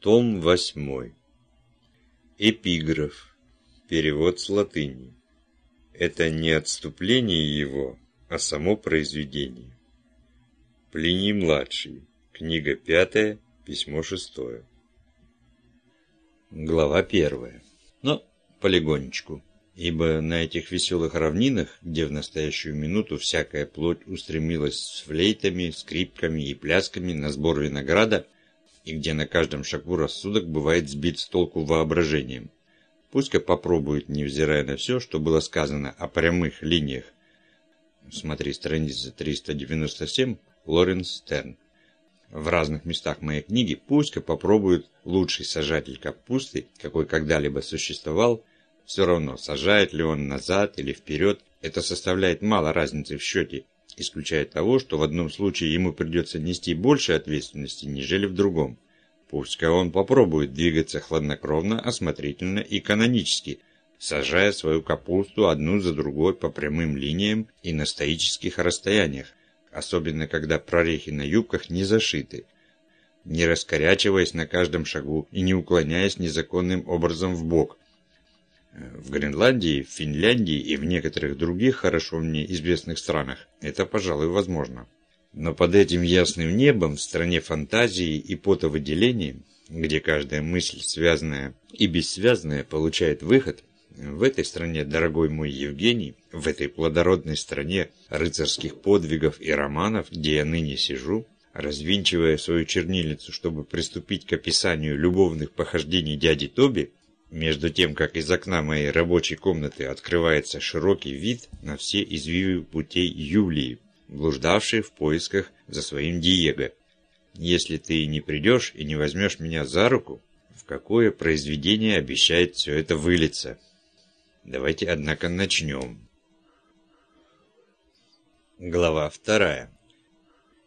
Том 8. Эпиграф. Перевод с латыни. Это не отступление его, а само произведение. Плиний-младший. Книга 5, письмо 6. Глава 1. Но полигонечку. Ибо на этих веселых равнинах, где в настоящую минуту всякая плоть устремилась с флейтами, скрипками и плясками на сбор винограда, и где на каждом шагу рассудок бывает сбит с толку воображением. Пусть-ка попробует, невзирая на все, что было сказано о прямых линиях. Смотри страница 397, Лоренс Стерн. В разных местах моей книги пусть-ка попробует лучший сажатель капусты, какой когда-либо существовал, все равно, сажает ли он назад или вперед, это составляет мало разницы в счете, исключая того, что в одном случае ему придется нести больше ответственности, нежели в другом. Пусть-ка он попробует двигаться хладнокровно, осмотрительно и канонически, сажая свою капусту одну за другой по прямым линиям и на стоических расстояниях, особенно когда прорехи на юбках не зашиты, не раскорячиваясь на каждом шагу и не уклоняясь незаконным образом в бок, в Гренландии, Финляндии и в некоторых других хорошо мне известных странах это, пожалуй, возможно. Но под этим ясным небом, в стране фантазии и потовыделений, где каждая мысль связанная и бессвязная получает выход, в этой стране, дорогой мой Евгений, в этой плодородной стране рыцарских подвигов и романов, где я ныне сижу, развинчивая свою чернильницу, чтобы приступить к описанию любовных похождений дяди Тоби, между тем, как из окна моей рабочей комнаты открывается широкий вид на все извивы путей Юлии, блуждавшей в поисках за своим Диего. Если ты не придешь и не возьмешь меня за руку, в какое произведение обещает все это вылиться? Давайте, однако, начнем. Глава вторая.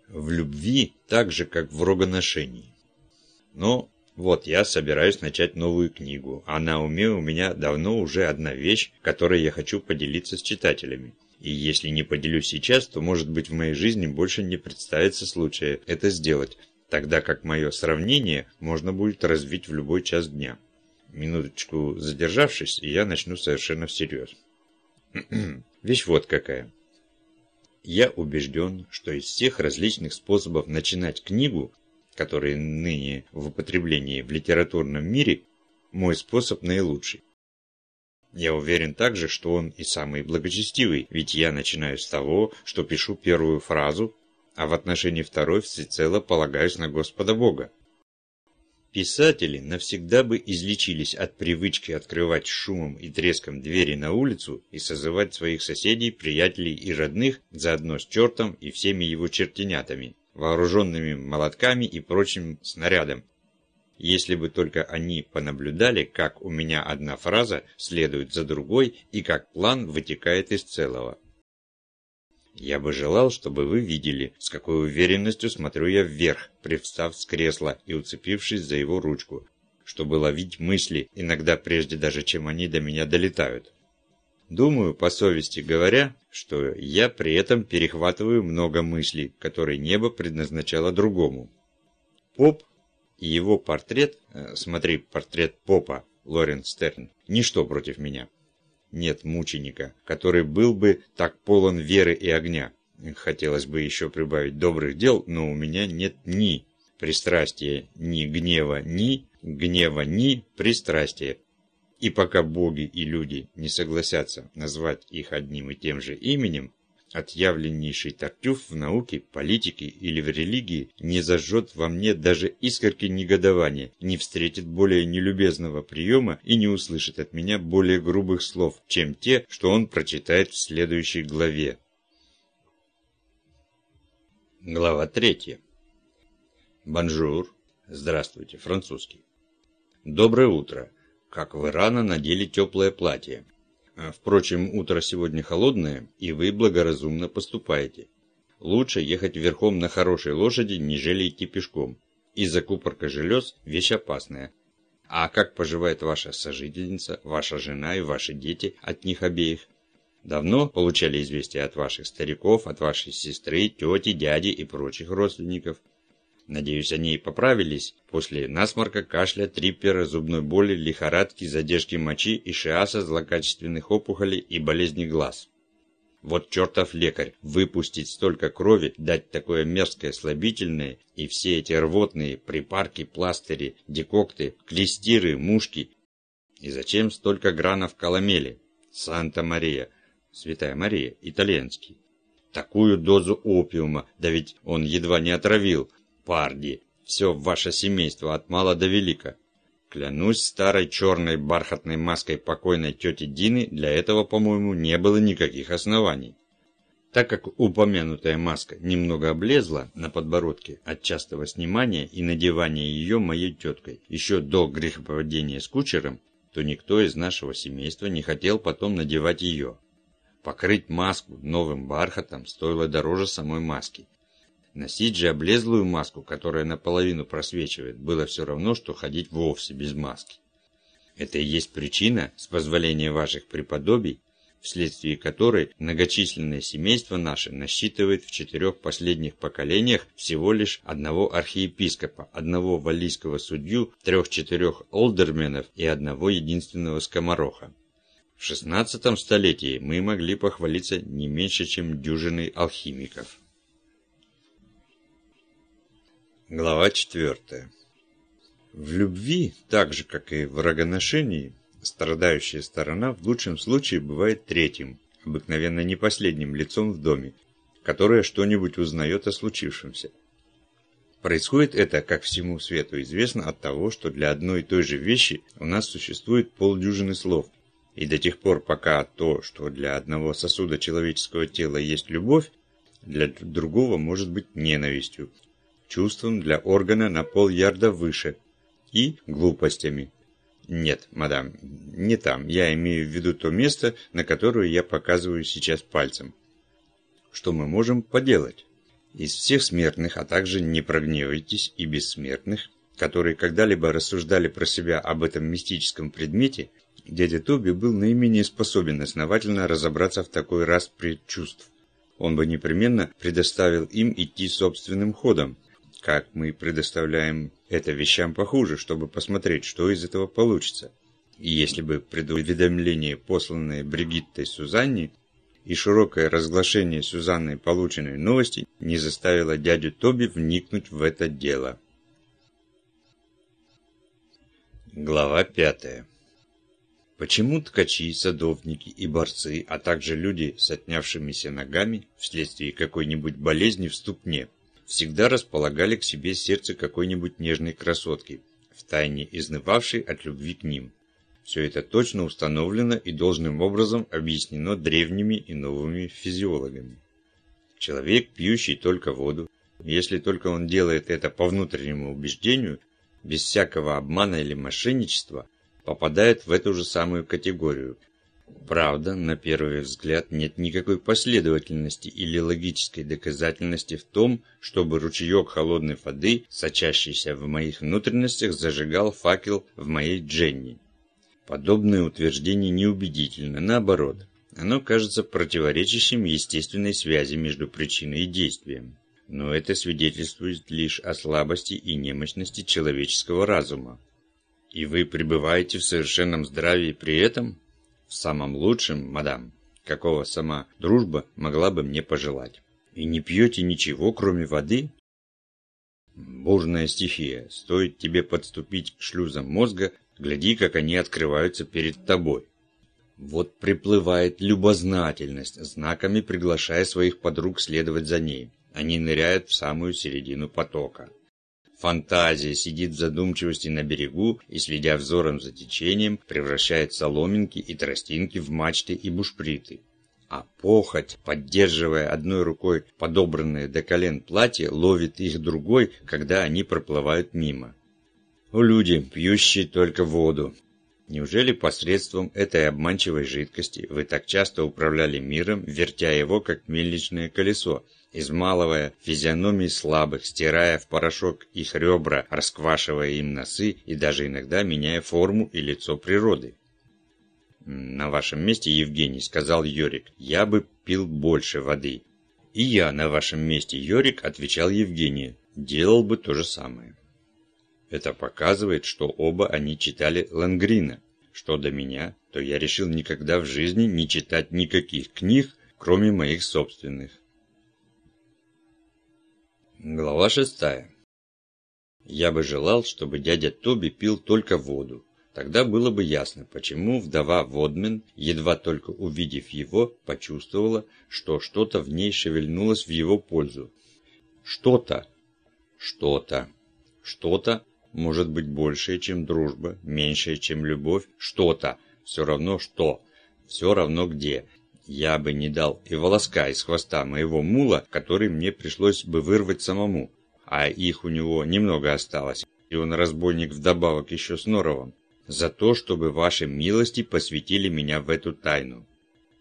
В любви так же, как в рогоношении. Но вот я собираюсь начать новую книгу, а на уме у меня давно уже одна вещь, которой я хочу поделиться с читателями. И если не поделюсь сейчас, то, может быть, в моей жизни больше не представится случая это сделать, тогда как мое сравнение можно будет развить в любой час дня. Минуточку задержавшись, я начну совершенно всерьез. Вещь вот какая. Я убежден, что из всех различных способов начинать книгу который ныне в употреблении в литературном мире, мой способ наилучший. Я уверен также, что он и самый благочестивый, ведь я начинаю с того, что пишу первую фразу, а в отношении второй всецело полагаюсь на Господа Бога. Писатели навсегда бы излечились от привычки открывать шумом и треском двери на улицу и созывать своих соседей, приятелей и родных заодно с чертом и всеми его чертенятами вооруженными молотками и прочим снарядом. Если бы только они понаблюдали, как у меня одна фраза следует за другой и как план вытекает из целого. Я бы желал, чтобы вы видели, с какой уверенностью смотрю я вверх, привстав с кресла и уцепившись за его ручку, чтобы ловить мысли, иногда прежде даже, чем они до меня долетают. Думаю, по совести говоря, что я при этом перехватываю много мыслей, которые небо предназначало другому. Поп его портрет, э, смотри, портрет Попа, Лорен Стерн, ничто против меня. Нет мученика, который был бы так полон веры и огня. Хотелось бы еще прибавить добрых дел, но у меня нет ни пристрастия, ни гнева, ни гнева, ни пристрастия. И пока боги и люди не согласятся назвать их одним и тем же именем, отъявленнейший Тартюф в науке, политике или в религии не зажжет во мне даже искорки негодования, не встретит более нелюбезного приема и не услышит от меня более грубых слов, чем те, что он прочитает в следующей главе. Глава третья. Bonjour. Здравствуйте, французский. Доброе утро. Как вы рано надели теплое платье. А, впрочем, утро сегодня холодное, и вы благоразумно поступаете. Лучше ехать верхом на хорошей лошади, нежели идти пешком. И закупорка желез – вещь опасная. А как поживает ваша сожительница, ваша жена и ваши дети от них обеих? Давно получали известия от ваших стариков, от вашей сестры, тети, дяди и прочих родственников? Надеюсь, они и поправились после насморка, кашля, триппера, зубной боли, лихорадки, задержки мочи, ишиаса, злокачественных опухолей и болезни глаз. Вот чертов лекарь, выпустить столько крови, дать такое мерзкое слабительное, и все эти рвотные припарки, пластыри, декокты, клестиры, мушки. И зачем столько гранов коломели? Санта-Мария, Святая Мария, итальянский. Такую дозу опиума, да ведь он едва не отравил, Парди, все ваше семейство от мала до велика. Клянусь старой черной бархатной маской покойной тети Дины, для этого, по-моему, не было никаких оснований. Так как упомянутая маска немного облезла на подбородке от частого снимания и надевания ее моей теткой еще до грехопадения с кучером, то никто из нашего семейства не хотел потом надевать ее. Покрыть маску новым бархатом стоило дороже самой маски, Носить же облезлую маску, которая наполовину просвечивает, было все равно, что ходить вовсе без маски. Это и есть причина, с позволения ваших преподобий, вследствие которой многочисленное семейство наше насчитывает в четырех последних поколениях всего лишь одного архиепископа, одного валлийского судью, трех-четырех олдерменов и одного единственного скомороха. В шестнадцатом столетии мы могли похвалиться не меньше, чем дюжиной алхимиков. Глава 4. В любви, так же как и в врагоношении, страдающая сторона в лучшем случае бывает третьим, обыкновенно не последним лицом в доме, которое что-нибудь узнает о случившемся. Происходит это, как всему свету известно, от того, что для одной и той же вещи у нас существует полдюжины слов, и до тех пор, пока то, что для одного сосуда человеческого тела есть любовь, для другого может быть ненавистью, чувством для органа на пол-ярда выше и глупостями. Нет, мадам, не там. Я имею в виду то место, на которое я показываю сейчас пальцем. Что мы можем поделать? Из всех смертных, а также не прогневайтесь и бессмертных, которые когда-либо рассуждали про себя об этом мистическом предмете, дядя Тоби был наименее способен основательно разобраться в такой раз предчувств. Он бы непременно предоставил им идти собственным ходом, как мы предоставляем это вещам похуже, чтобы посмотреть, что из этого получится. И если бы предуведомление, посланное Бригиттой Сюзанне, и широкое разглашение Сюзанной полученной новости не заставило дядю Тоби вникнуть в это дело. Глава пятая. Почему ткачи, садовники и борцы, а также люди с отнявшимися ногами вследствие какой-нибудь болезни в ступне всегда располагали к себе сердце какой-нибудь нежной красотки, втайне изнывавшей от любви к ним. Все это точно установлено и должным образом объяснено древними и новыми физиологами. Человек, пьющий только воду, если только он делает это по внутреннему убеждению, без всякого обмана или мошенничества, попадает в эту же самую категорию, Правда, на первый взгляд нет никакой последовательности или логической доказательности в том, чтобы ручеек холодной воды, сочащийся в моих внутренностях, зажигал факел в моей Дженни. Подобное утверждение неубедительно, наоборот. Оно кажется противоречащим естественной связи между причиной и действием. Но это свидетельствует лишь о слабости и немощности человеческого разума. И вы пребываете в совершенном здравии при этом? В самом лучшем, мадам, какого сама дружба могла бы мне пожелать. И не пьете ничего, кроме воды? Бурная стихия. Стоит тебе подступить к шлюзам мозга, гляди, как они открываются перед тобой. Вот приплывает любознательность, знаками приглашая своих подруг следовать за ней. Они ныряют в самую середину потока. Фантазия сидит в задумчивости на берегу и, следя взором за течением, превращает соломинки и тростинки в мачты и бушприты. А похоть, поддерживая одной рукой подобранное до колен платье, ловит их другой, когда они проплывают мимо. О люди, пьющие только воду! Неужели посредством этой обманчивой жидкости вы так часто управляли миром, вертя его, как мельничное колесо, измалывая физиономии слабых, стирая в порошок их ребра, расквашивая им носы и даже иногда меняя форму и лицо природы. «На вашем месте, Евгений», — сказал Йорик, — «я бы пил больше воды». «И я на вашем месте, Йорик», — отвечал Евгений. делал бы то же самое. Это показывает, что оба они читали Лангрина. Что до меня, то я решил никогда в жизни не читать никаких книг, кроме моих собственных. Глава шестая. Я бы желал, чтобы дядя Тоби пил только воду. Тогда было бы ясно, почему вдова Водмен, едва только увидев его, почувствовала, что что-то в ней шевельнулось в его пользу. Что-то, что-то, что-то, может быть большее, чем дружба, меньшее, чем любовь, что-то, все равно что, все равно где. Я бы не дал и волоска из хвоста моего мула, который мне пришлось бы вырвать самому, а их у него немного осталось, и он разбойник вдобавок еще с Норовым, за то, чтобы ваши милости посвятили меня в эту тайну.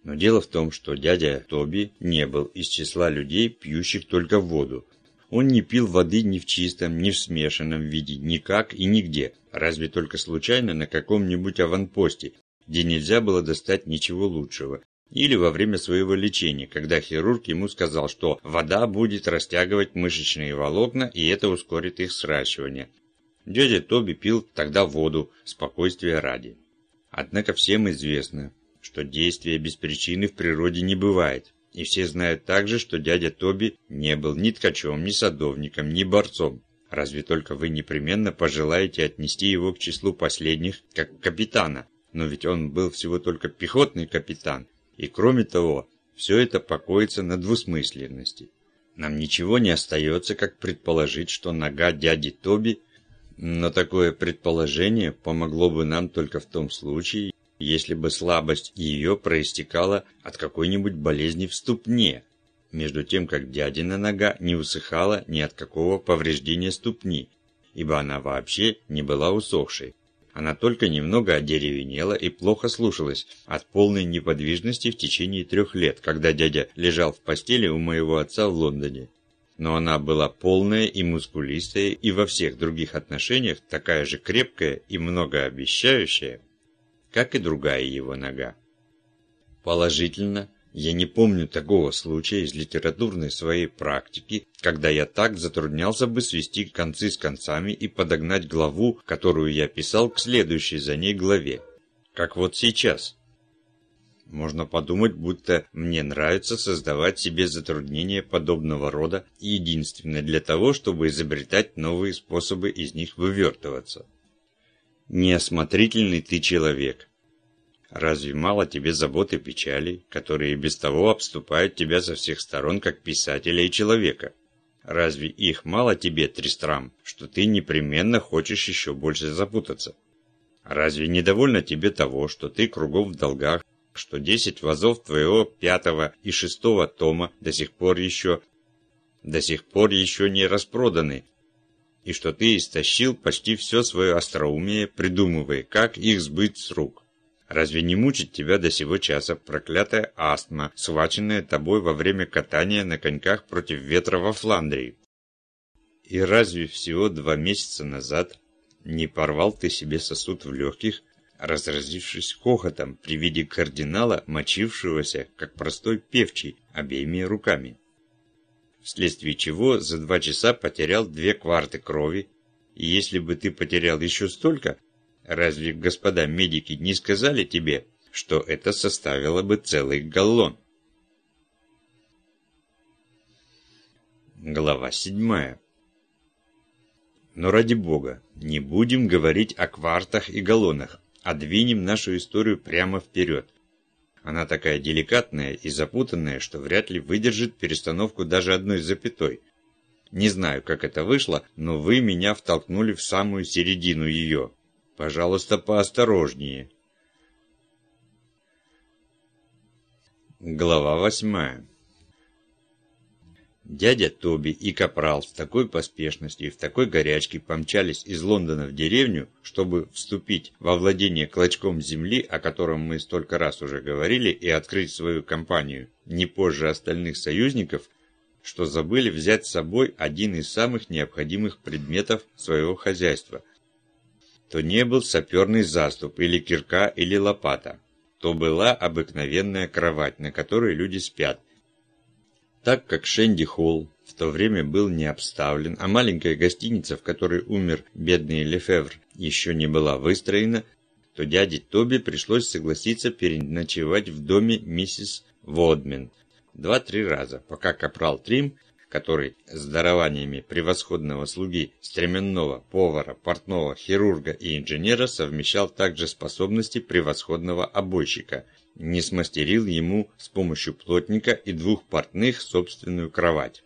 Но дело в том, что дядя Тоби не был из числа людей, пьющих только воду. Он не пил воды ни в чистом, ни в смешанном виде, никак и нигде, разве только случайно на каком-нибудь аванпосте, где нельзя было достать ничего лучшего, или во время своего лечения, когда хирург ему сказал, что вода будет растягивать мышечные волокна и это ускорит их сращивание. Дядя Тоби пил тогда воду, спокойствия ради. Однако всем известно, что действия без причины в природе не бывает. И все знают также, что дядя Тоби не был ни ткачом, ни садовником, ни борцом. Разве только вы непременно пожелаете отнести его к числу последних, как капитана. Но ведь он был всего только пехотный капитан, и кроме того, все это покоится на двусмысленности. Нам ничего не остается, как предположить, что нога дяди Тоби, но такое предположение помогло бы нам только в том случае, если бы слабость ее проистекала от какой-нибудь болезни в ступне, между тем как дядина нога не усыхала ни от какого повреждения ступни, ибо она вообще не была усохшей. Она только немного одеревенела и плохо слушалась от полной неподвижности в течение трех лет, когда дядя лежал в постели у моего отца в Лондоне. Но она была полная и мускулистая, и во всех других отношениях такая же крепкая и многообещающая, как и другая его нога. Положительно, я не помню такого случая из литературной своей практики, когда я так затруднялся бы свести концы с концами и подогнать главу, которую я писал к следующей за ней главе. Как вот сейчас. Можно подумать, будто мне нравится создавать себе затруднения подобного рода единственно для того, чтобы изобретать новые способы из них вывертываться. Неосмотрительный ты человек. Разве мало тебе забот и печали, которые без того обступают тебя со всех сторон, как писателя и человека? Разве их мало тебе, Тристрам, что ты непременно хочешь еще больше запутаться? Разве недовольно тебе того, что ты кругом в долгах, что десять вазов твоего пятого и шестого тома до сих пор еще до сих пор еще не распроданы, и что ты истощил почти все свое остроумие, придумывая, как их сбыть с рук? Разве не мучит тебя до сего часа проклятая астма, схваченная тобой во время катания на коньках против ветра во Фландрии? И разве всего два месяца назад не порвал ты себе сосуд в легких, разразившись хохотом при виде кардинала, мочившегося, как простой певчий, обеими руками? Вследствие чего за два часа потерял две кварты крови, и если бы ты потерял еще столько, Разве господа медики не сказали тебе, что это составило бы целый галлон? Глава седьмая. Но ради бога, не будем говорить о квартах и галлонах, а двинем нашу историю прямо вперед. Она такая деликатная и запутанная, что вряд ли выдержит перестановку даже одной запятой. Не знаю, как это вышло, но вы меня втолкнули в самую середину ее. Пожалуйста, поосторожнее. Глава восьмая. Дядя Тоби и Капрал с такой поспешностью и в такой горячке помчались из Лондона в деревню, чтобы вступить во владение клочком земли, о котором мы столько раз уже говорили, и открыть свою компанию не позже остальных союзников, что забыли взять с собой один из самых необходимых предметов своего хозяйства – то не был саперный заступ или кирка или лопата, то была обыкновенная кровать, на которой люди спят. Так как Шенди Холл в то время был не обставлен, а маленькая гостиница, в которой умер бедный Лефевр, еще не была выстроена, то дяде Тоби пришлось согласиться переночевать в доме миссис Водмен два-три раза, пока капрал Трим, который с дарованиями превосходного слуги, стременного, повара, портного, хирурга и инженера совмещал также способности превосходного обойщика, не смастерил ему с помощью плотника и двух портных собственную кровать.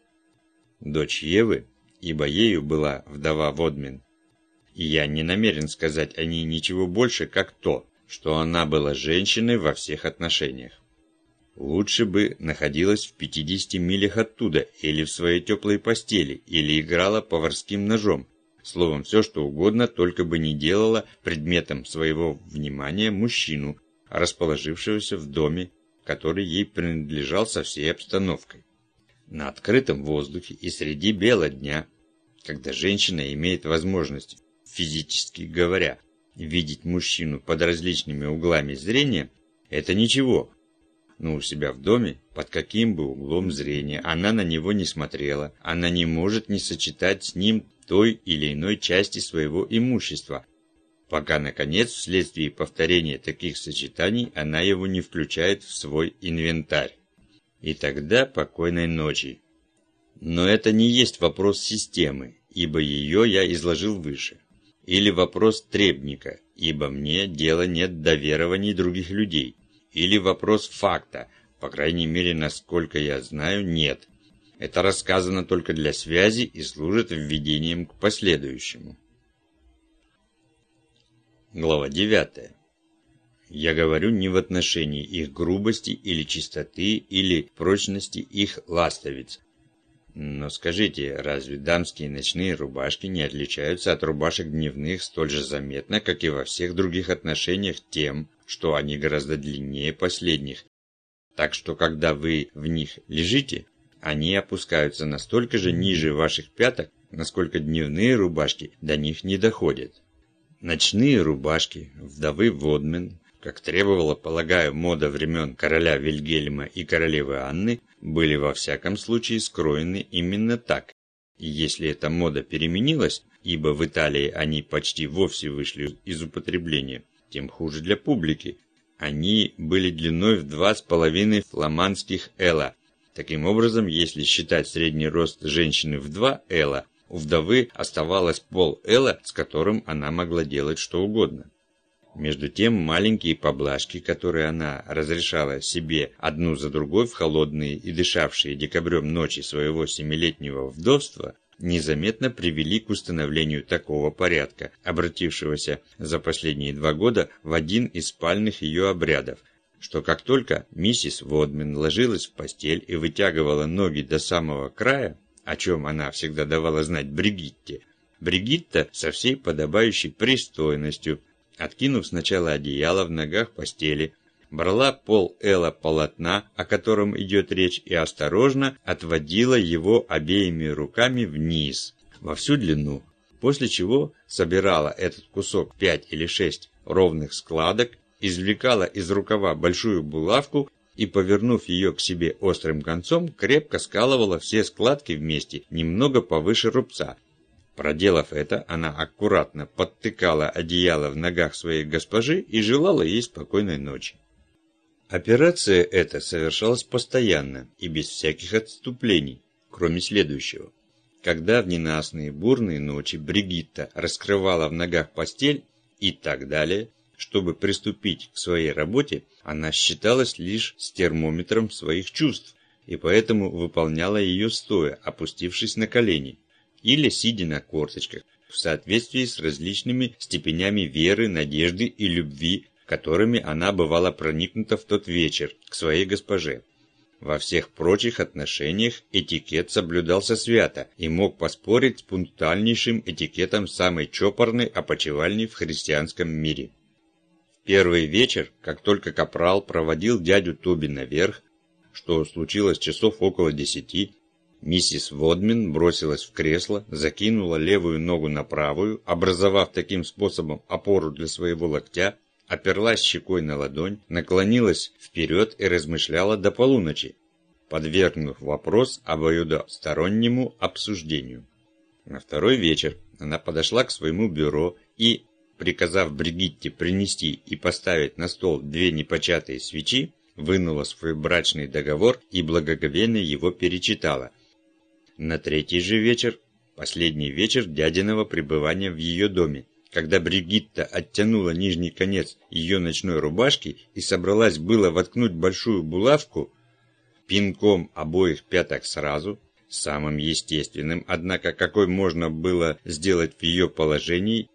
Дочь Евы, ибо ею была вдова Водмен, и я не намерен сказать о ней ничего больше, как то, что она была женщиной во всех отношениях. Лучше бы находилась в 50 милях оттуда, или в своей теплой постели, или играла поварским ножом. Словом, все что угодно, только бы не делала предметом своего внимания мужчину, расположившегося в доме, который ей принадлежал со всей обстановкой. На открытом воздухе и среди бела дня, когда женщина имеет возможность физически говоря, видеть мужчину под различными углами зрения – это ничего. Но у себя в доме, под каким бы углом зрения она на него не смотрела, она не может не сочетать с ним той или иной части своего имущества, пока, наконец, вследствие повторения таких сочетаний она его не включает в свой инвентарь. И тогда покойной ночи. Но это не есть вопрос системы, ибо ее я изложил выше или вопрос требника, ибо мне дела нет до верований других людей, или вопрос факта, по крайней мере, насколько я знаю, нет. Это рассказано только для связи и служит введением к последующему. Глава 9. Я говорю не в отношении их грубости или чистоты или прочности их ластовиц, но скажите, разве дамские ночные рубашки не отличаются от рубашек дневных столь же заметно, как и во всех других отношениях тем, что они гораздо длиннее последних? Так что, когда вы в них лежите, они опускаются настолько же ниже ваших пяток, насколько дневные рубашки до них не доходят. Ночные рубашки вдовы Водмен как требовала, полагаю, мода времен короля Вильгельма и королевы Анны, были во всяком случае скроены именно так. Если эта мода переменилась, ибо в Италии они почти вовсе вышли из употребления, тем хуже для публики. Они были длиной в два с половиной фламандских эла. Таким образом, если считать средний рост женщины в два эла, у вдовы оставалось пол эла, с которым она могла делать что угодно. Между тем, маленькие поблажки, которые она разрешала себе одну за другой в холодные и дышавшие декабрем ночи своего семилетнего вдовства, незаметно привели к установлению такого порядка, обратившегося за последние два года в один из спальных ее обрядов, что как только миссис Водмен ложилась в постель и вытягивала ноги до самого края, о чем она всегда давала знать Бригитте, Бригитта со всей подобающей пристойностью Откинув сначала одеяло в ногах постели, брала пол эла полотна, о котором идет речь, и осторожно отводила его обеими руками вниз, во всю длину, после чего собирала этот кусок пять или шесть ровных складок, извлекала из рукава большую булавку и, повернув ее к себе острым концом, крепко скалывала все складки вместе, немного повыше рубца, Проделав это, она аккуратно подтыкала одеяло в ногах своей госпожи и желала ей спокойной ночи. Операция эта совершалась постоянно и без всяких отступлений, кроме следующего. Когда в ненастные бурные ночи Бригитта раскрывала в ногах постель и так далее, чтобы приступить к своей работе, она считалась лишь с термометром своих чувств и поэтому выполняла ее стоя, опустившись на колени или сидя на корточках, в соответствии с различными степенями веры, надежды и любви, которыми она бывала проникнута в тот вечер к своей госпоже. Во всех прочих отношениях этикет соблюдался свято и мог поспорить с пунктуальнейшим этикетом самой чопорной опочивальни в христианском мире. В первый вечер, как только Капрал проводил дядю Тоби наверх, что случилось часов около десяти, Миссис Водмин бросилась в кресло, закинула левую ногу на правую, образовав таким способом опору для своего локтя, оперлась щекой на ладонь, наклонилась вперед и размышляла до полуночи. подвергнув вопрос обоюдостороннему обсуждению. На второй вечер она подошла к своему бюро и, приказав Бригитте принести и поставить на стол две непочатые свечи, вынула свой брачный договор и благоговейно его перечитала. На третий же вечер, последний вечер дядиного пребывания в ее доме, когда Бригитта оттянула нижний конец ее ночной рубашки и собралась было воткнуть большую булавку, пинком обоих пяток сразу, самым естественным, однако какой можно было сделать в ее положении,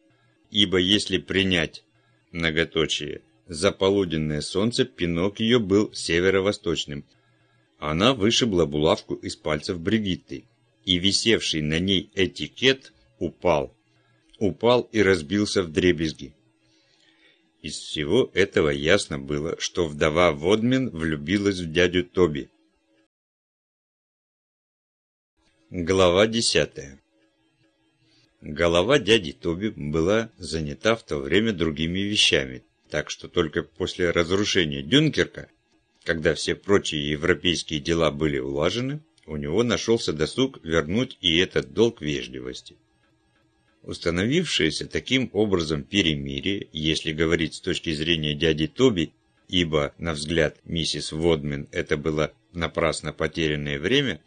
ибо если принять многоточие заполуденное солнце, пинок ее был северо-восточным. Она вышибла булавку из пальцев Бригитты, и висевший на ней этикет упал. Упал и разбился в дребезги. Из всего этого ясно было, что вдова Водмен влюбилась в дядю Тоби. Глава десятая Голова дяди Тоби была занята в то время другими вещами, так что только после разрушения Дюнкерка, когда все прочие европейские дела были улажены, у него нашелся досуг вернуть и этот долг вежливости. Установившееся таким образом перемирие, если говорить с точки зрения дяди Тоби, ибо, на взгляд миссис Водмен, это было напрасно потерянное время,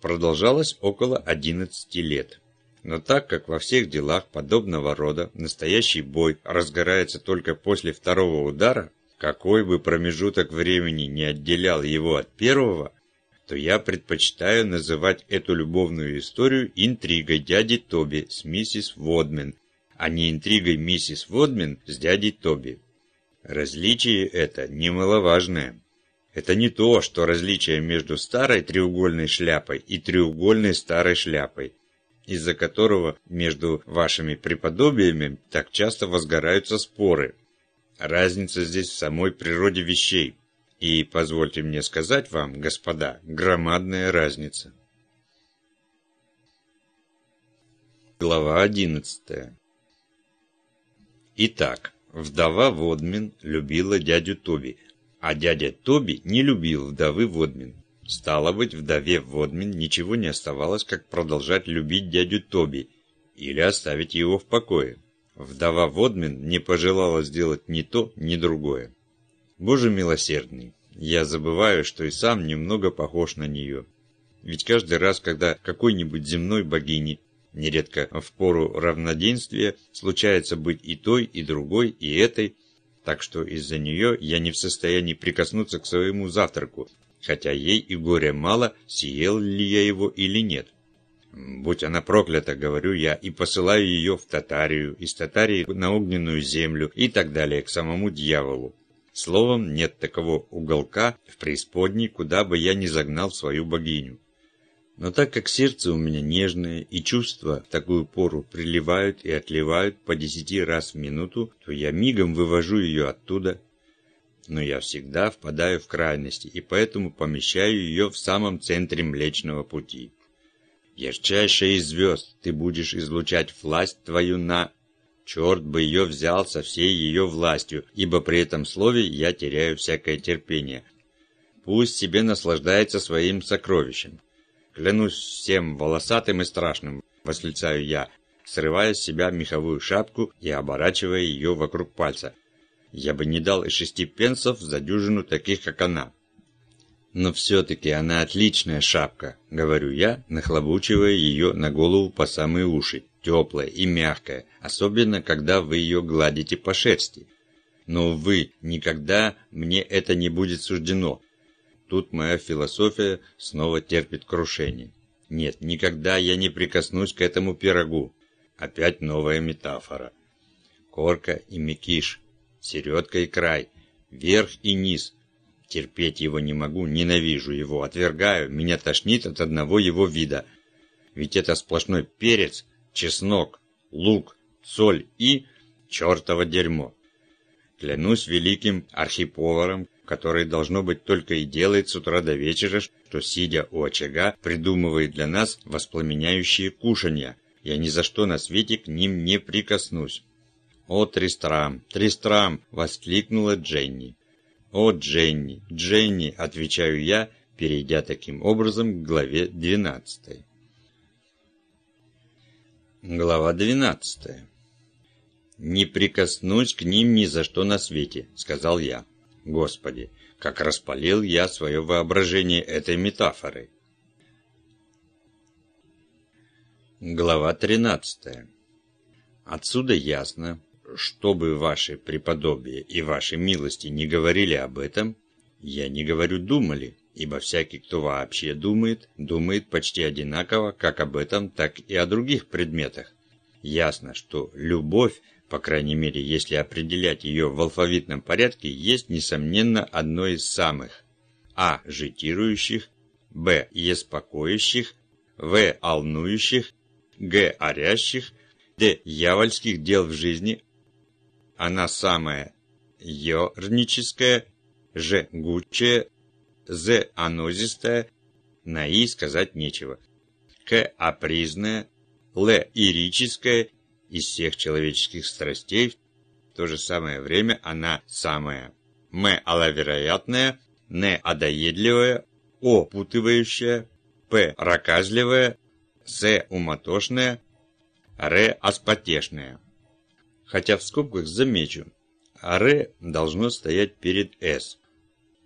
продолжалось около 11 лет. Но так как во всех делах подобного рода настоящий бой разгорается только после второго удара, какой бы промежуток времени не отделял его от первого, то я предпочитаю называть эту любовную историю интригой дяди Тоби с миссис Водмен, а не интригой миссис Водмен с дядей Тоби. Различие это немаловажное. Это не то, что различие между старой треугольной шляпой и треугольной старой шляпой, из-за которого между вашими преподобиями так часто возгораются споры. Разница здесь в самой природе вещей. И, позвольте мне сказать вам, господа, громадная разница. Глава одиннадцатая Итак, вдова Водмин любила дядю Тоби, а дядя Тоби не любил вдовы Водмин. Стало быть, вдове Водмин ничего не оставалось, как продолжать любить дядю Тоби или оставить его в покое. Вдова Водмин не пожелала сделать ни то, ни другое. Боже милосердный, я забываю, что и сам немного похож на нее. Ведь каждый раз, когда какой-нибудь земной богине, нередко в пору равноденствия, случается быть и той, и другой, и этой, так что из-за нее я не в состоянии прикоснуться к своему завтраку, хотя ей и горя мало, съел ли я его или нет. Будь она проклята, говорю я, и посылаю ее в Татарию, из Татарии на огненную землю и так далее, к самому дьяволу. Словом, нет такого уголка в преисподней, куда бы я не загнал свою богиню. Но так как сердце у меня нежное, и чувства в такую пору приливают и отливают по десяти раз в минуту, то я мигом вывожу ее оттуда. Но я всегда впадаю в крайности, и поэтому помещаю ее в самом центре Млечного Пути. Ярчайшая из звезд, ты будешь излучать власть твою на... Черт бы ее взял со всей ее властью, ибо при этом слове я теряю всякое терпение. Пусть себе наслаждается своим сокровищем. Клянусь всем волосатым и страшным, восклицаю я, срывая с себя меховую шапку и оборачивая ее вокруг пальца. Я бы не дал и шести пенсов за дюжину таких, как она. Но все-таки она отличная шапка, говорю я, нахлобучивая ее на голову по самые уши, теплая и мягкая, особенно когда вы ее гладите по шерсти. Но, вы никогда мне это не будет суждено, Тут моя философия снова терпит крушение. Нет, никогда я не прикоснусь к этому пирогу. Опять новая метафора. Корка и мякиш, середка и край, верх и низ. Терпеть его не могу, ненавижу его, отвергаю, меня тошнит от одного его вида. Ведь это сплошной перец, чеснок, лук, соль и чертово дерьмо. Клянусь великим архиповаром, который, должно быть, только и делает с утра до вечера, что, сидя у очага, придумывает для нас воспламеняющие кушанья. Я ни за что на свете к ним не прикоснусь. «О, Тристрам! Тристрам!» — воскликнула Дженни. «О, Дженни! Дженни!» — отвечаю я, перейдя таким образом к главе 12. Глава 12. «Не прикоснусь к ним ни за что на свете», — сказал я. «Господи, как распалил я свое воображение этой метафорой». Глава 13. Отсюда ясно, чтобы ваши преподобие и ваши милости не говорили об этом, я не говорю «думали», ибо всякий, кто вообще думает, думает почти одинаково как об этом, так и о других предметах. Ясно, что любовь, по крайней мере, если определять ее в алфавитном порядке, есть, несомненно, одно из самых а. житирующих, б. еспокоящих, в. алнующих, г. орящих, д. явольских дел в жизни. Она самая ерническая, ж. гучая, З анозистая, на И сказать нечего. К апризная, Л ирическая, из всех человеческих страстей, в то же самое время она самая. М аловероятная, Н одоедливая, О путывающая, П раказливая, С уматошная, Р аспотешная. Хотя в скобках замечу, Р должно стоять перед С.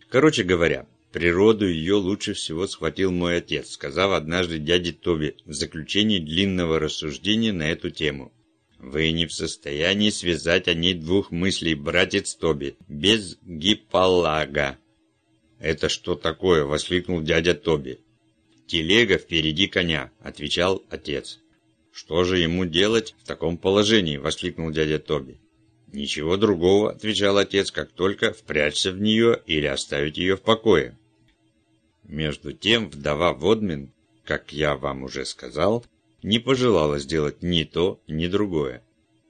Короче говоря, Природу ее лучше всего схватил мой отец, сказав однажды дяде Тоби в заключении длинного рассуждения на эту тему. «Вы не в состоянии связать о ней двух мыслей, братец Тоби, без гиполага». «Это что такое?» – воскликнул дядя Тоби. «Телега впереди коня», – отвечал отец. «Что же ему делать в таком положении?» – воскликнул дядя Тоби. «Ничего другого», – отвечал отец, – «как только впрячься в нее или оставить ее в покое». Между тем вдова Водмин, как я вам уже сказал, не пожелала сделать ни то, ни другое.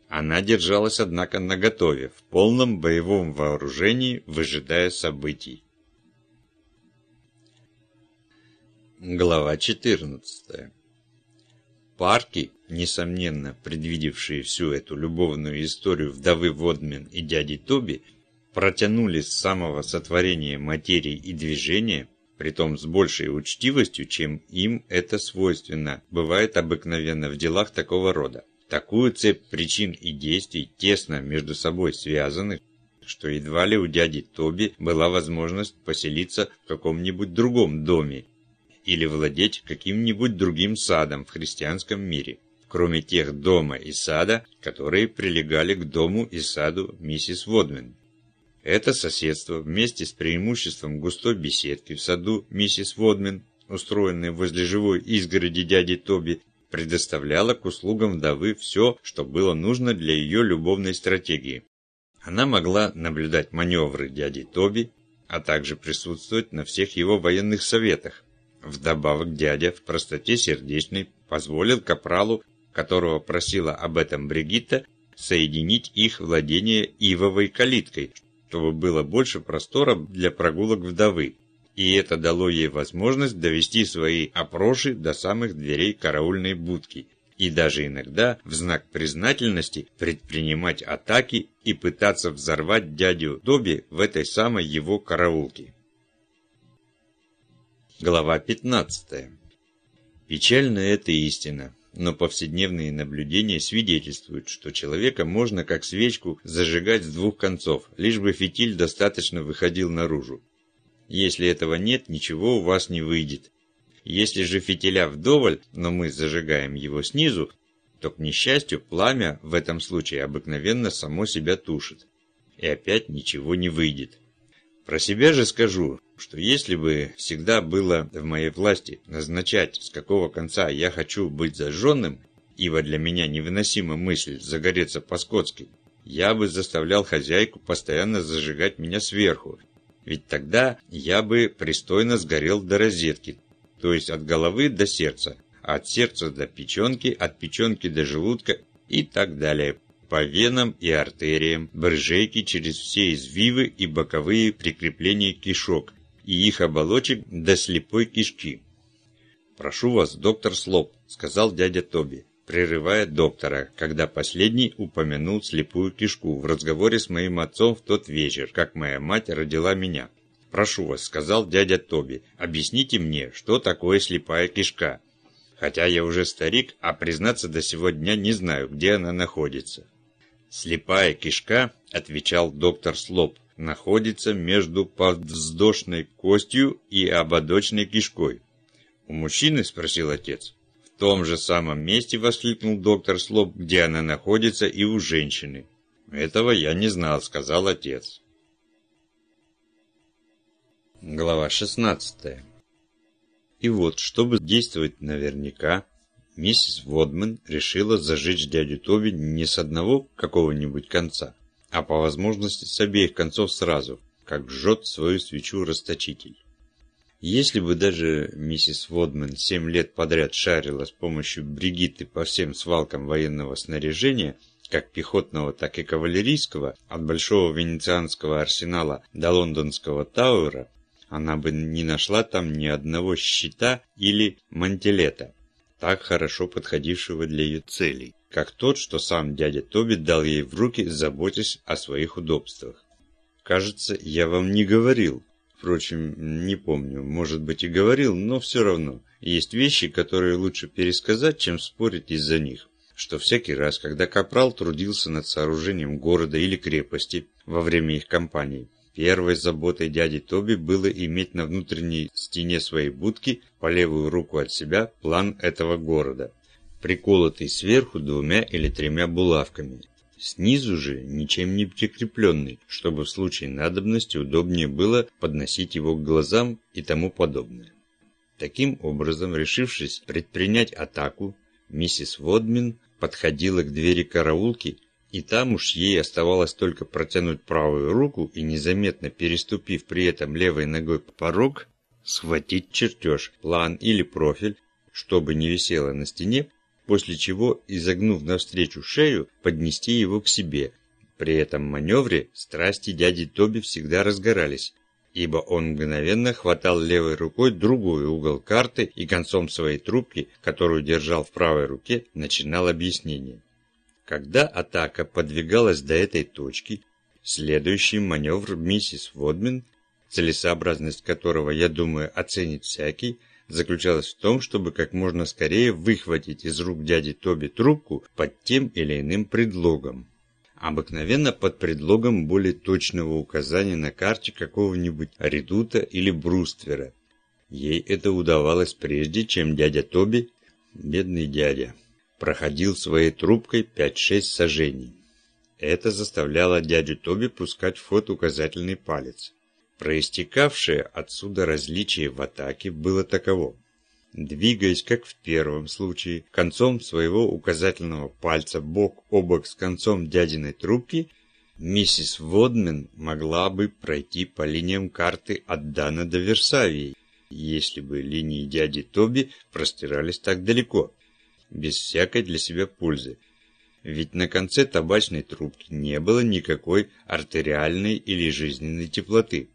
Она держалась, однако, наготове, в полном боевом вооружении, выжидая событий. Глава 14 Парки, несомненно, предвидевшие всю эту любовную историю вдовы Водмин и дяди Тоби, протянулись с самого сотворения материи и движения притом с большей учтивостью, чем им это свойственно, бывает обыкновенно в делах такого рода. Такую цепь причин и действий, тесно между собой связанных, что едва ли у дяди Тоби была возможность поселиться в каком-нибудь другом доме или владеть каким-нибудь другим садом в христианском мире, кроме тех дома и сада, которые прилегали к дому и саду миссис Водмен. Это соседство вместе с преимуществом густой беседки в саду миссис Водмен, устроенной возле живой изгороди дяди Тоби, предоставляло к услугам вдовы все, что было нужно для ее любовной стратегии. Она могла наблюдать маневры дяди Тоби, а также присутствовать на всех его военных советах. Вдобавок дядя в простоте сердечной позволил капралу, которого просила об этом Бригитта, соединить их владение ивовой калиткой, чтобы было больше простора для прогулок вдовы, и это дало ей возможность довести свои опроши до самых дверей караульной будки и даже иногда в знак признательности предпринимать атаки и пытаться взорвать дядю Доби в этой самой его караулке. Глава 15. Печальная это истина но повседневные наблюдения свидетельствуют, что человека можно как свечку зажигать с двух концов, лишь бы фитиль достаточно выходил наружу. Если этого нет, ничего у вас не выйдет. Если же фитиля вдоволь, но мы зажигаем его снизу, то, к несчастью, пламя в этом случае обыкновенно само себя тушит. И опять ничего не выйдет. Про себя же скажу, что если бы всегда было в моей власти назначать, с какого конца я хочу быть зажженным, ибо для меня невыносима мысль загореться по-скотски, я бы заставлял хозяйку постоянно зажигать меня сверху, ведь тогда я бы пристойно сгорел до розетки, то есть от головы до сердца, от сердца до печенки, от печенки до желудка и так далее, по венам и артериям, брыжейки через все извивы и боковые прикрепления кишок и их оболочек до слепой кишки. «Прошу вас, доктор Слоп», — сказал дядя Тоби, прерывая доктора, когда последний упомянул слепую кишку в разговоре с моим отцом в тот вечер, как моя мать родила меня. прошу вас», — сказал дядя Тоби, — «объясните мне, что такое слепая кишка. Хотя я уже старик, а признаться до сего дня не знаю, где она находится». «Слепая кишка», — отвечал доктор Слоп, — находится между подвздошной костью и ободочной кишкой. «У мужчины?» – спросил отец. «В том же самом месте», – воскликнул доктор Слоп, – «где она находится и у женщины». «Этого я не знал», – сказал отец. Глава 16 И вот, чтобы действовать наверняка, миссис Водман решила зажечь дядю Тоби не с одного какого-нибудь конца, а по возможности с обеих концов сразу, как жжет свою свечу расточитель. Если бы даже миссис Водман семь лет подряд шарила с помощью бригитты по всем свалкам военного снаряжения, как пехотного, так и кавалерийского, от большого венецианского арсенала до лондонского Тауэра, она бы не нашла там ни одного щита или мантилета, так хорошо подходившего для ее целей как тот, что сам дядя Тоби дал ей в руки, заботясь о своих удобствах. «Кажется, я вам не говорил. Впрочем, не помню, может быть и говорил, но все равно. Есть вещи, которые лучше пересказать, чем спорить из-за них. Что всякий раз, когда Капрал трудился над сооружением города или крепости во время их кампаний, Первой заботой дяди Тоби было иметь на внутренней стене своей будки по левую руку от себя план этого города приколотый сверху двумя или тремя булавками. Снизу же ничем не прикрепленный, чтобы в случае надобности удобнее было подносить его к глазам и тому подобное. Таким образом, решившись предпринять атаку, миссис Водмин подходила к двери караулки, и там уж ей оставалось только протянуть правую руку и, незаметно переступив при этом левой ногой порог, схватить чертеж, план или профиль, чтобы не висело на стене, после чего, изогнув навстречу шею, поднести его к себе. При этом маневре страсти дяди Тоби всегда разгорались, ибо он мгновенно хватал левой рукой другой угол карты и концом своей трубки, которую держал в правой руке, начинал объяснение. Когда атака подвигалась до этой точки, следующий маневр миссис Водмен, целесообразность которого, я думаю, оценит всякий, заключалась в том, чтобы как можно скорее выхватить из рук дяди Тоби трубку под тем или иным предлогом. Обыкновенно под предлогом более точного указания на карте какого-нибудь редута или бруствера. Ей это удавалось прежде, чем дядя Тоби, бедный дядя, проходил своей трубкой 5-6 сажений. Это заставляло дядю Тоби пускать в ход указательный палец. Проистекавшее отсюда различие в атаке было таково. Двигаясь, как в первом случае, концом своего указательного пальца бок о бок с концом дядиной трубки, миссис Водмен могла бы пройти по линиям карты от Дана до Версавии, если бы линии дяди Тоби простирались так далеко, без всякой для себя пользы. Ведь на конце табачной трубки не было никакой артериальной или жизненной теплоты.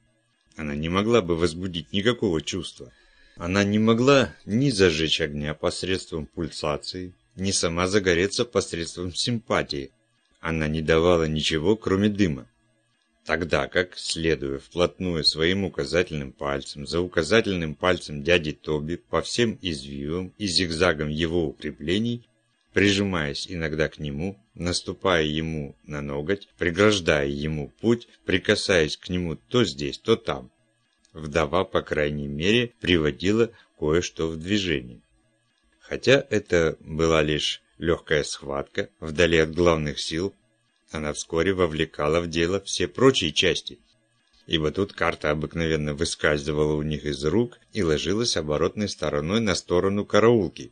Она не могла бы возбудить никакого чувства. Она не могла ни зажечь огня посредством пульсации, ни сама загореться посредством симпатии. Она не давала ничего, кроме дыма. Тогда как, следуя вплотную своим указательным пальцем за указательным пальцем дяди Тоби по всем извивам и зигзагам его укреплений, прижимаясь иногда к нему, наступая ему на ноготь, преграждая ему путь, прикасаясь к нему то здесь, то там. Вдова, по крайней мере, приводила кое-что в движение. Хотя это была лишь легкая схватка, вдали от главных сил, она вскоре вовлекала в дело все прочие части, ибо тут карта обыкновенно выскальзывала у них из рук и ложилась оборотной стороной на сторону караулки,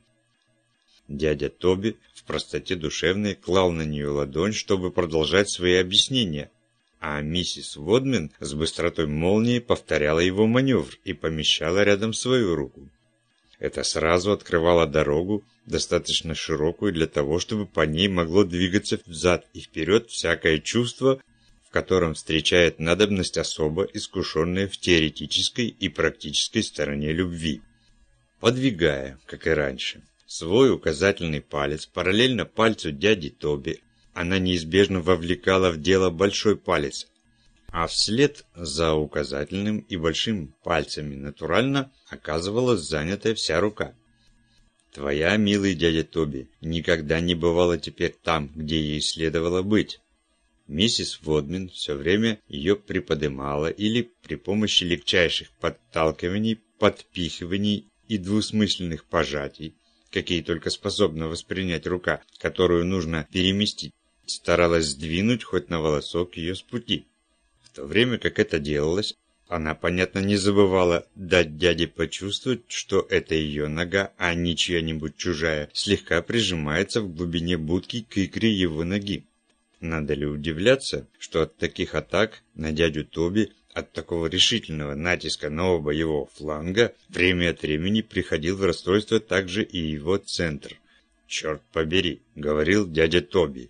Дядя Тоби в простоте душевной клал на нее ладонь, чтобы продолжать свои объяснения, а миссис Водмен с быстротой молнии повторяла его маневр и помещала рядом свою руку. Это сразу открывало дорогу, достаточно широкую для того, чтобы по ней могло двигаться взад и вперед всякое чувство, в котором встречает надобность особо искушенная в теоретической и практической стороне любви. Подвигая, как и раньше, Свой указательный палец параллельно пальцу дяди Тоби она неизбежно вовлекала в дело большой палец, а вслед за указательным и большим пальцами натурально оказывалась занята вся рука. Твоя, милый дядя Тоби, никогда не бывала теперь там, где ей следовало быть. Миссис Водмин все время ее приподымала или при помощи легчайших подталкиваний, подпихиваний и двусмысленных пожатий, какие только способна воспринять рука, которую нужно переместить, старалась сдвинуть хоть на волосок ее с пути. В то время как это делалось, она, понятно, не забывала дать дяде почувствовать, что это ее нога, а не чья-нибудь чужая, слегка прижимается в глубине будки к икре его ноги. Надо ли удивляться, что от таких атак на дядю Тоби, от такого решительного натиска на оба его фланга, время от времени приходил в расстройство также и его центр. «Черт побери», — говорил дядя Тоби,